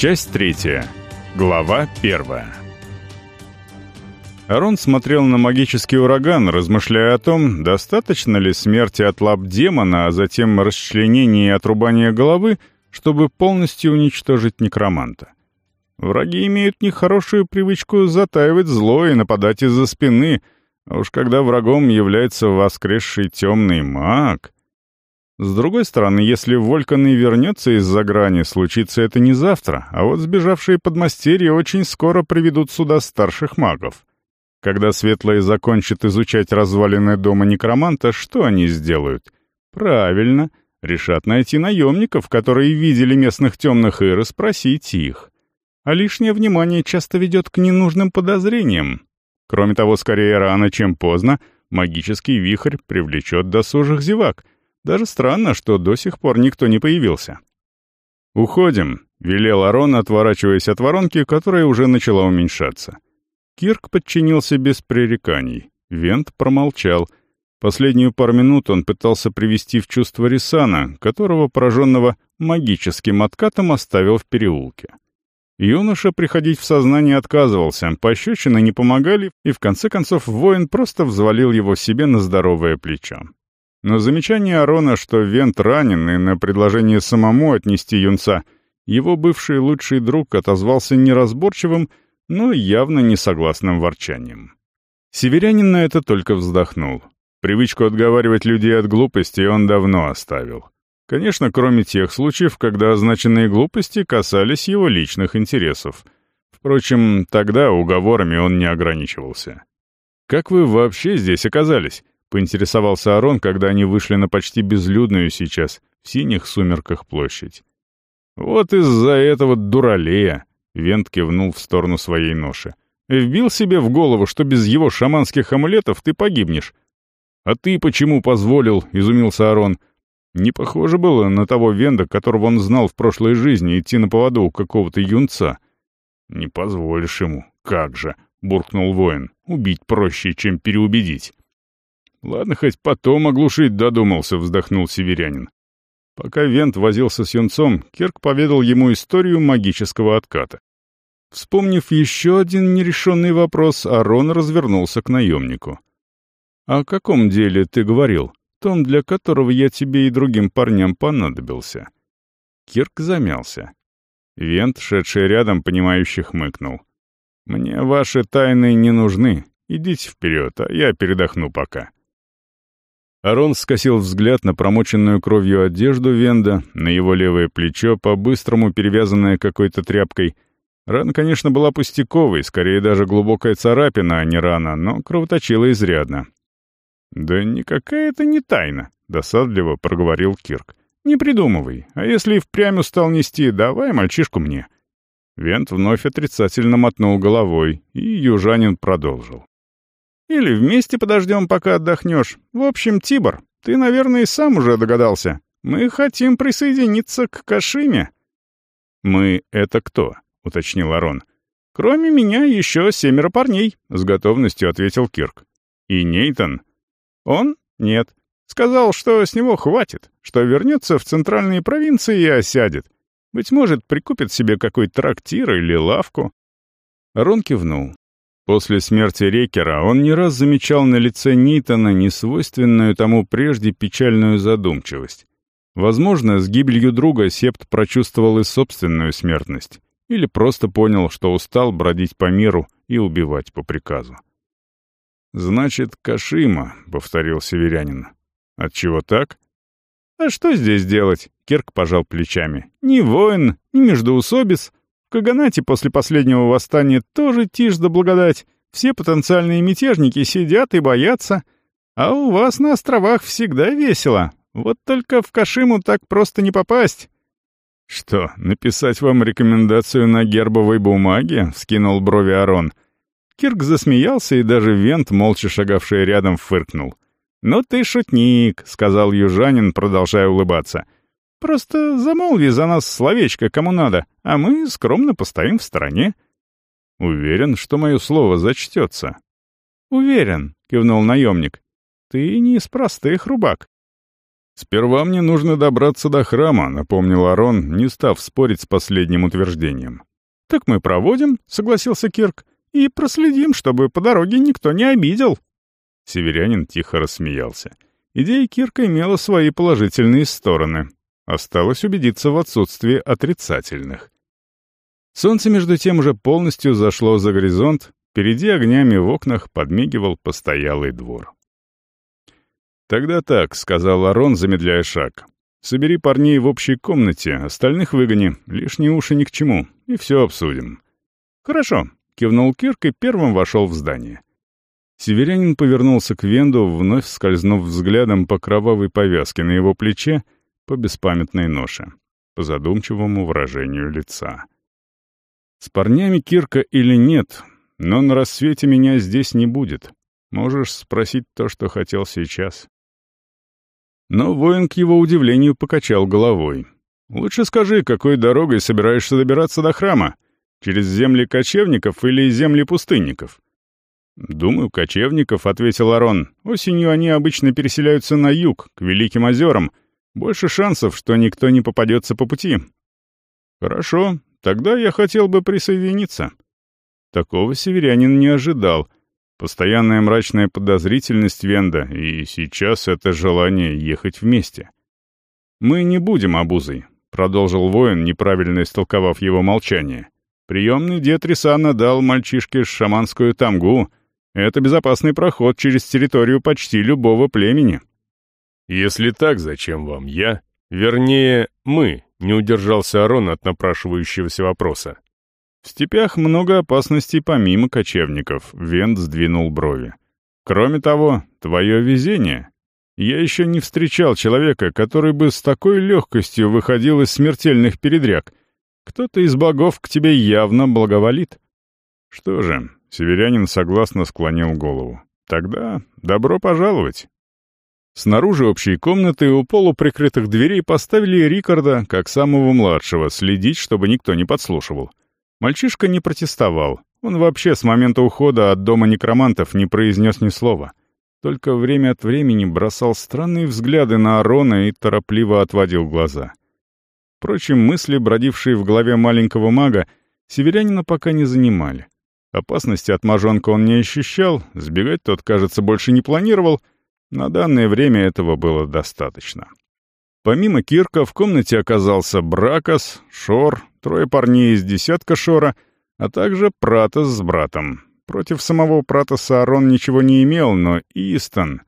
Часть третья. Глава первая. Арон смотрел на магический ураган, размышляя о том, достаточно ли смерти от лап демона, а затем расчленения и отрубания головы, чтобы полностью уничтожить некроманта. Враги имеют нехорошую привычку затаивать зло и нападать из-за спины, а уж когда врагом является воскресший темный маг... С другой стороны, если Волькан и вернется из-за грани, случится это не завтра, а вот сбежавшие подмастерья очень скоро приведут сюда старших магов. Когда Светлые закончат изучать развалины дома некроманта, что они сделают? Правильно, решат найти наемников, которые видели местных темных, и расспросить их. А лишнее внимание часто ведет к ненужным подозрениям. Кроме того, скорее рано, чем поздно, магический вихрь привлечет досужих зевак — даже странно, что до сих пор никто не появился. «Уходим», — велел Арон, отворачиваясь от воронки, которая уже начала уменьшаться. Кирк подчинился без пререканий. Вент промолчал. Последнюю пару минут он пытался привести в чувство Рисана, которого, пораженного магическим откатом, оставил в переулке. Юноша приходить в сознание отказывался, пощечины не помогали, и в конце концов воин просто взвалил его себе на здоровое плечо. Но замечание Арона, что Вент ранен, и на предложение самому отнести юнца, его бывший лучший друг отозвался неразборчивым, но явно несогласным ворчанием. Северянин на это только вздохнул. Привычку отговаривать людей от глупости он давно оставил. Конечно, кроме тех случаев, когда означенные глупости касались его личных интересов. Впрочем, тогда уговорами он не ограничивался. «Как вы вообще здесь оказались?» Поинтересовался Арон, когда они вышли на почти безлюдную сейчас, в синих сумерках площадь. «Вот из-за этого дуралея!» — Вент кивнул в сторону своей ноши. «Вбил себе в голову, что без его шаманских амулетов ты погибнешь». «А ты почему позволил?» — изумился Арон. Не похоже было на того Венда, которого он знал в прошлой жизни, идти на поводу у какого-то юнца. «Не позволишь ему. Как же!» — буркнул воин. «Убить проще, чем переубедить». «Ладно, хоть потом оглушить додумался», — вздохнул северянин. Пока Вент возился с юнцом, Кирк поведал ему историю магического отката. Вспомнив еще один нерешенный вопрос, Арон развернулся к наемнику. «О каком деле ты говорил? Том, для которого я тебе и другим парням понадобился?» Кирк замялся. Вент, шедший рядом, понимающий, хмыкнул. «Мне ваши тайны не нужны. Идите вперед, а я передохну пока». Арон скосил взгляд на промоченную кровью одежду Венда, на его левое плечо, по-быстрому перевязанное какой-то тряпкой. Рана, конечно, была пустяковой, скорее даже глубокая царапина, а не рана, но кровоточила изрядно. «Да никакая это не тайна», — досадливо проговорил Кирк. «Не придумывай, а если и впрямь устал нести, давай мальчишку мне». Вент вновь отрицательно мотнул головой, и южанин продолжил. Или вместе подождем, пока отдохнешь. В общем, Тибор, ты, наверное, и сам уже догадался. Мы хотим присоединиться к Кашиме». «Мы — это кто?» — уточнил Арон. «Кроме меня еще семеро парней», — с готовностью ответил Кирк. «И Нейтон?» «Он? Нет. Сказал, что с него хватит, что вернется в центральные провинции и осядет. Быть может, прикупит себе какой трактир или лавку». Арон кивнул. После смерти Рекера он не раз замечал на лице Нитона несвойственную тому прежде печальную задумчивость. Возможно, с гибелью друга Септ прочувствовал и собственную смертность, или просто понял, что устал бродить по миру и убивать по приказу. «Значит, Кашима», — повторил северянин. «Отчего так?» «А что здесь делать?» — Кирк пожал плечами. «Ни воин, ни междоусобиц. Каганате после последнего восстания тоже тишь да благодать. Все потенциальные мятежники сидят и боятся. А у вас на островах всегда весело. Вот только в Кашиму так просто не попасть». «Что, написать вам рекомендацию на гербовой бумаге?» — вскинул брови Арон. Кирк засмеялся, и даже Вент, молча шагавший рядом, фыркнул. «Ну ты шутник», — сказал южанин, продолжая улыбаться. — Просто замолви за нас словечко кому надо, а мы скромно постоим в стороне». «Уверен, что мое слово зачтется». «Уверен», — кивнул наемник. «Ты не из простых рубак». «Сперва мне нужно добраться до храма», — напомнил Арон, не став спорить с последним утверждением. «Так мы проводим», — согласился Кирк, — «и проследим, чтобы по дороге никто не обидел». Северянин тихо рассмеялся. Идея Кирка имела свои положительные стороны. Осталось убедиться в отсутствии отрицательных. Солнце, между тем, уже полностью зашло за горизонт, впереди огнями в окнах подмигивал постоялый двор. «Тогда так», — сказал Арон, замедляя шаг. «Собери парней в общей комнате, остальных выгони, лишние уши ни к чему, и все обсудим». «Хорошо», — кивнул Кирк и первым вошел в здание. Северянин повернулся к Венду, вновь скользнув взглядом по кровавой повязке на его плече, по беспамятной ноше, по задумчивому выражению лица. «С парнями Кирка или нет, но на рассвете меня здесь не будет. Можешь спросить то, что хотел сейчас». Но воин, к его удивлению, покачал головой. «Лучше скажи, какой дорогой собираешься добираться до храма? Через земли кочевников или земли пустынников?» «Думаю, кочевников», — ответил Арон. «Осенью они обычно переселяются на юг, к Великим озерам. Больше шансов, что никто не попадется по пути». «Хорошо, тогда я хотел бы присоединиться». Такого северянин не ожидал — Постоянная мрачная подозрительность Венда, и сейчас это желание ехать вместе. «Мы не будем обузой», — продолжил воин, неправильно истолковав его молчание. «Приемный дед Рисана дал мальчишке шаманскую тамгу. Это безопасный проход через территорию почти любого племени». «Если так, зачем вам я? Вернее, мы», — не удержался Арон от напрашивающегося вопроса. В степях много опасностей помимо кочевников, Вент сдвинул брови. Кроме того, твое везение. Я еще не встречал человека, который бы с такой легкостью выходил из смертельных передряг. Кто-то из богов к тебе явно благоволит. Что же, северянин согласно склонил голову. Тогда добро пожаловать. Снаружи общей комнаты у полуприкрытых дверей поставили Рикарда, как самого младшего, следить, чтобы никто не подслушивал. Мальчишка не протестовал. Он вообще с момента ухода от дома некромантов не произнес ни слова. Только время от времени бросал странные взгляды на Арона и торопливо отводил глаза. Впрочем, мысли, бродившие в голове маленького мага, северянина пока не занимали. Опасности от мажонка он не ощущал, сбегать тот, кажется, больше не планировал. На данное время этого было достаточно. Помимо Кирка в комнате оказался Бракос, Шор, трое парней из десятка Шора, а также Пратос с братом. Против самого Пратоса Арон ничего не имел, но Истон...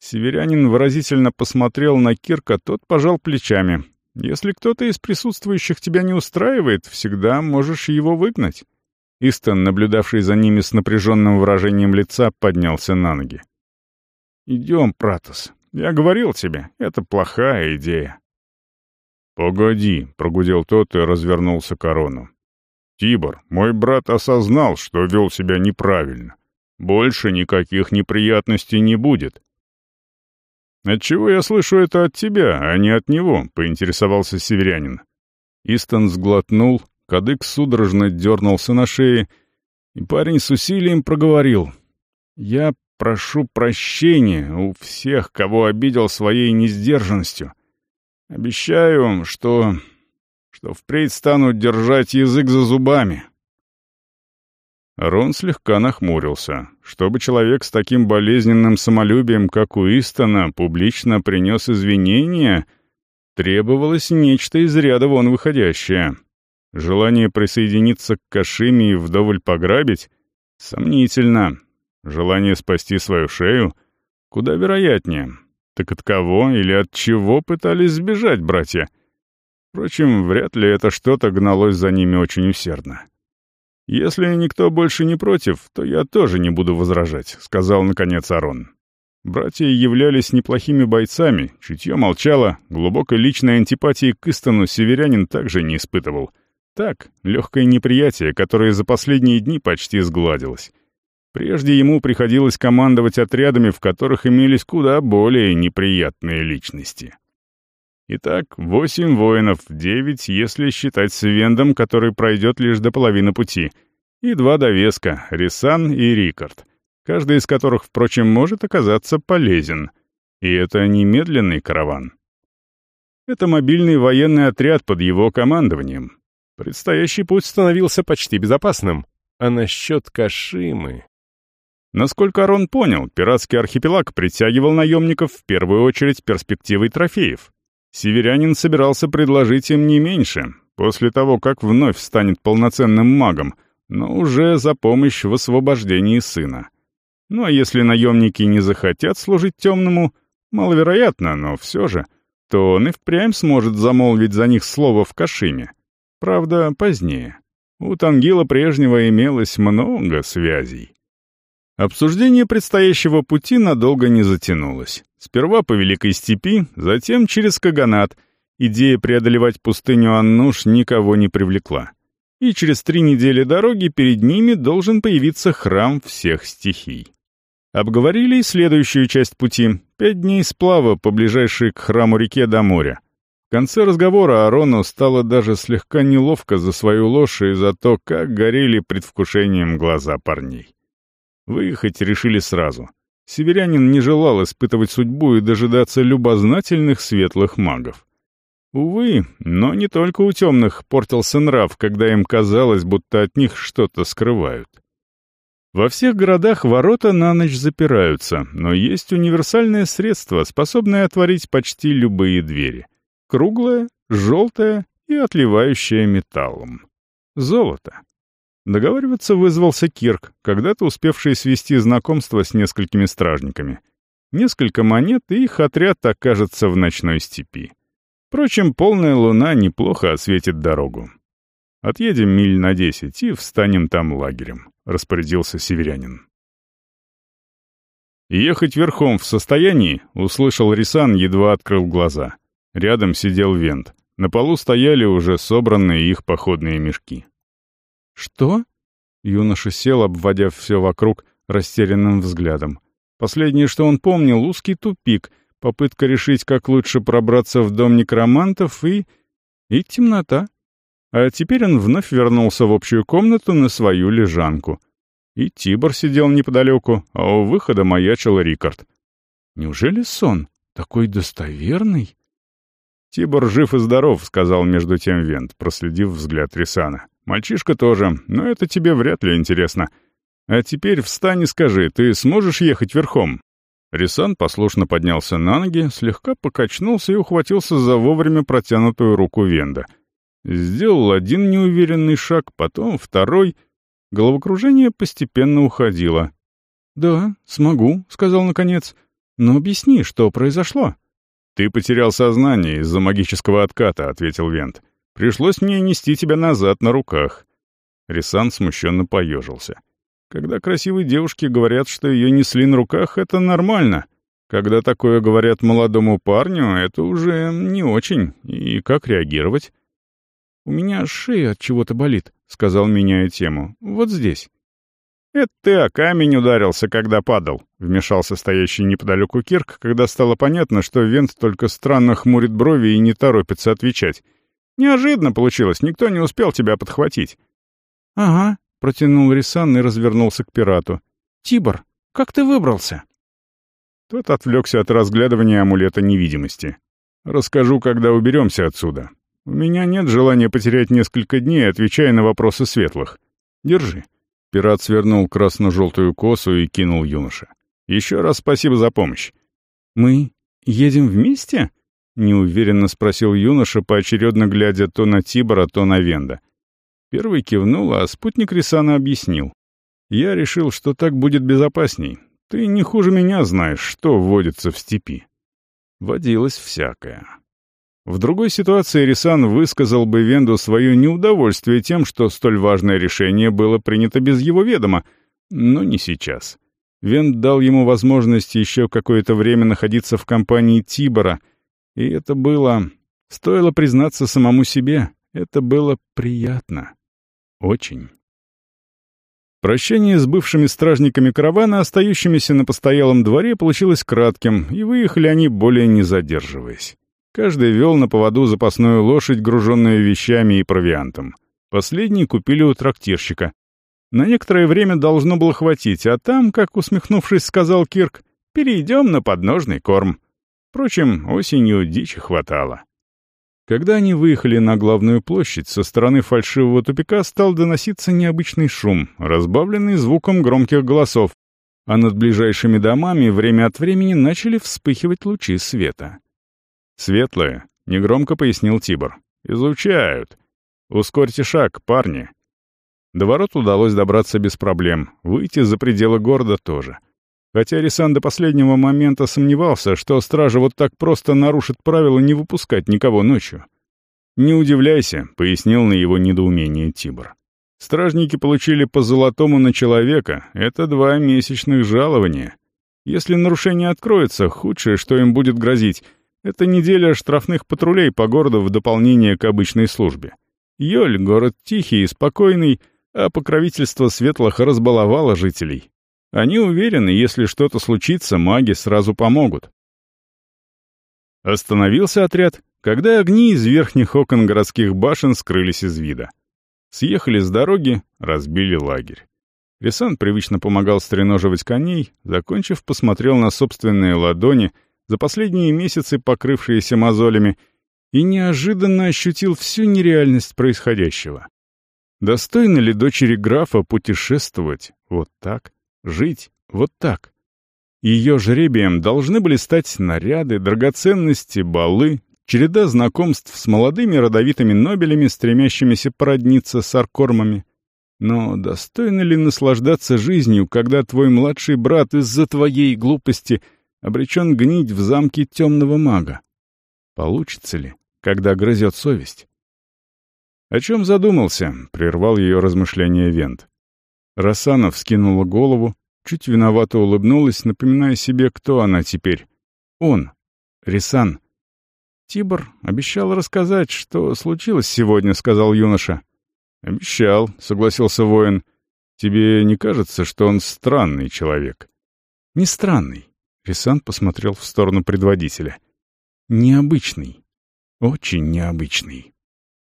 Северянин выразительно посмотрел на Кирка, тот пожал плечами. «Если кто-то из присутствующих тебя не устраивает, всегда можешь его выгнать». Истон, наблюдавший за ними с напряженным выражением лица, поднялся на ноги. «Идем, Пратос. Я говорил тебе, это плохая идея». «Погоди», — прогудел тот и развернулся к корону. «Тибор, мой брат осознал, что вел себя неправильно. Больше никаких неприятностей не будет». «Отчего я слышу это от тебя, а не от него?» — поинтересовался северянин. Истон сглотнул, кадык судорожно дернулся на шее, и парень с усилием проговорил. «Я прошу прощения у всех, кого обидел своей несдержанностью. Обещаю вам, что... что впредь стану держать язык за зубами». Рон слегка нахмурился. Чтобы человек с таким болезненным самолюбием, как у Истона, публично принес извинения, требовалось нечто из ряда вон выходящее. Желание присоединиться к Кашиме и вдоволь пограбить? Сомнительно. Желание спасти свою шею? Куда вероятнее. Так от кого или от чего пытались сбежать братья? Впрочем, вряд ли это что-то гналось за ними очень усердно. «Если никто больше не против, то я тоже не буду возражать», — сказал наконец Арон. Братья являлись неплохими бойцами, чутье молчало, глубокой личной антипатии к Истону северянин также не испытывал. Так, легкое неприятие, которое за последние дни почти сгладилось. Прежде ему приходилось командовать отрядами, в которых имелись куда более неприятные личности. Итак, восемь воинов, девять, если считать с Вендом, который пройдет лишь до половины пути, и два довеска — Рисан и Рикард, каждый из которых, впрочем, может оказаться полезен. И это немедленный караван. Это мобильный военный отряд под его командованием. Предстоящий путь становился почти безопасным. А насчет Кашимы... Насколько Арон понял, пиратский архипелаг притягивал наемников в первую очередь перспективой трофеев. Северянин собирался предложить им не меньше, после того, как вновь станет полноценным магом, но уже за помощь в освобождении сына. Ну а если наемники не захотят служить темному, маловероятно, но все же, то он и впрямь сможет замолвить за них слово в Кашиме. Правда, позднее. У Тангила прежнего имелось много связей. Обсуждение предстоящего пути надолго не затянулось. Сперва по Великой Степи, затем через Каганат. Идея преодолевать пустыню Аннуш никого не привлекла. И через три недели дороги перед ними должен появиться храм всех стихий. Обговорили и следующую часть пути — пять дней сплава по ближайшей к храму реке до моря. В конце разговора Арону стало даже слегка неловко за свою ложь и за то, как горели предвкушением глаза парней. Выехать решили сразу. Северянин не желал испытывать судьбу и дожидаться любознательных светлых магов. Увы, но не только у темных портился нрав, когда им казалось, будто от них что-то скрывают. Во всех городах ворота на ночь запираются, но есть универсальное средство, способное отворить почти любые двери. Круглое, желтое и отливающее металлом. Золото. Договариваться вызвался Кирк, когда-то успевший свести знакомство с несколькими стражниками. Несколько монет, и их отряд окажется в ночной степи. Впрочем, полная луна неплохо осветит дорогу. «Отъедем миль на десять и встанем там лагерем», — распорядился северянин. «Ехать верхом в состоянии?» — услышал Рисан, едва открыл глаза. Рядом сидел Вент. На полу стояли уже собранные их походные мешки. «Что?» Юноша сел, обводя все вокруг растерянным взглядом. Последнее, что он помнил, узкий тупик, попытка решить, как лучше пробраться в дом некромантов и... и темнота. А теперь он вновь вернулся в общую комнату на свою лежанку. И Тибор сидел неподалеку, а у выхода маячил Рикард. «Неужели сон? Такой достоверный?» «Тибор жив и здоров», — сказал между тем Вент, проследив взгляд Рисана. Мальчишка тоже, но это тебе вряд ли интересно. А теперь встань и скажи, ты сможешь ехать верхом?» Рисан послушно поднялся на ноги, слегка покачнулся и ухватился за вовремя протянутую руку Венда. Сделал один неуверенный шаг, потом второй. Головокружение постепенно уходило. «Да, смогу», — сказал наконец. «Но объясни, что произошло?» «Ты потерял сознание из-за магического отката», — ответил Вент. Пришлось мне нести тебя назад на руках». Рисан смущенно поежился. Когда красивой девушке говорят, что ее несли на руках, это нормально. Когда такое говорят молодому парню, это уже не очень. И как реагировать? «У меня шея от чего-то болит», — сказал, меняя тему. «Вот здесь». «Это ты о камень ударился, когда падал», — вмешался стоящий неподалеку Кирк, когда стало понятно, что Вент только странно хмурит брови и не торопится отвечать. Неожиданно получилось, никто не успел тебя подхватить». «Ага», — протянул Рисан и развернулся к пирату. «Тибор, как ты выбрался?» Тот отвлекся от разглядывания амулета невидимости. «Расскажу, когда уберемся отсюда. У меня нет желания потерять несколько дней, отвечая на вопросы светлых. Держи». Пират свернул красно-желтую косу и кинул юноше. «Еще раз спасибо за помощь». «Мы едем вместе?» Неуверенно спросил юноша, поочередно глядя то на Тибора, то на Венда. Первый кивнул, а спутник Рисана объяснил. «Я решил, что так будет безопасней. Ты не хуже меня знаешь, что вводится в степи». Водилось всякое. В другой ситуации Рисан высказал бы Венду свое неудовольствие тем, что столь важное решение было принято без его ведома, но не сейчас. Венд дал ему возможность еще какое-то время находиться в компании Тибора — и это было... Стоило признаться самому себе, это было приятно. Очень. Прощание с бывшими стражниками каравана, остающимися на постоялом дворе, получилось кратким, и выехали они, более не задерживаясь. Каждый вел на поводу запасную лошадь, груженную вещами и провиантом. Последний купили у трактирщика. На некоторое время должно было хватить, а там, как усмехнувшись, сказал Кирк, «Перейдем на подножный корм». Впрочем, осенью дичи хватало. Когда они выехали на главную площадь, со стороны фальшивого тупика стал доноситься необычный шум, разбавленный звуком громких голосов, а над ближайшими домами время от времени начали вспыхивать лучи света. «Светлое», — негромко пояснил Тибор. «Изучают. Ускорьте шаг, парни». До ворот удалось добраться без проблем, выйти за пределы города тоже. Хотя Рисан до последнего момента сомневался, что стража вот так просто нарушит правила не выпускать никого ночью. «Не удивляйся», — пояснил на его недоумение Тибор. «Стражники получили по золотому на человека, это два месячных жалования. Если нарушение откроется, худшее, что им будет грозить, это неделя штрафных патрулей по городу в дополнение к обычной службе. Йоль — город тихий и спокойный, а покровительство светлых разбаловало жителей. Они уверены, если что-то случится, маги сразу помогут. Остановился отряд, когда огни из верхних окон городских башен скрылись из вида. Съехали с дороги, разбили лагерь. Рисан привычно помогал стреноживать коней, закончив, посмотрел на собственные ладони, за последние месяцы покрывшиеся мозолями, и неожиданно ощутил всю нереальность происходящего. Достойно ли дочери графа путешествовать вот так? Жить вот так. Ее жребием должны были стать наряды, драгоценности, балы, череда знакомств с молодыми родовитыми нобелями, стремящимися породниться с аркормами. Но достойно ли наслаждаться жизнью, когда твой младший брат из-за твоей глупости обречен гнить в замке темного мага? Получится ли, когда грызет совесть? «О чем задумался?» — прервал ее размышления Вент. Рассанов скинула голову, чуть виновато улыбнулась, напоминая себе, кто она теперь. Он. Рисан. «Тибор обещал рассказать, что случилось сегодня», — сказал юноша. «Обещал», — согласился воин. «Тебе не кажется, что он странный человек?» «Не странный», — Рисан посмотрел в сторону предводителя. «Необычный. Очень необычный».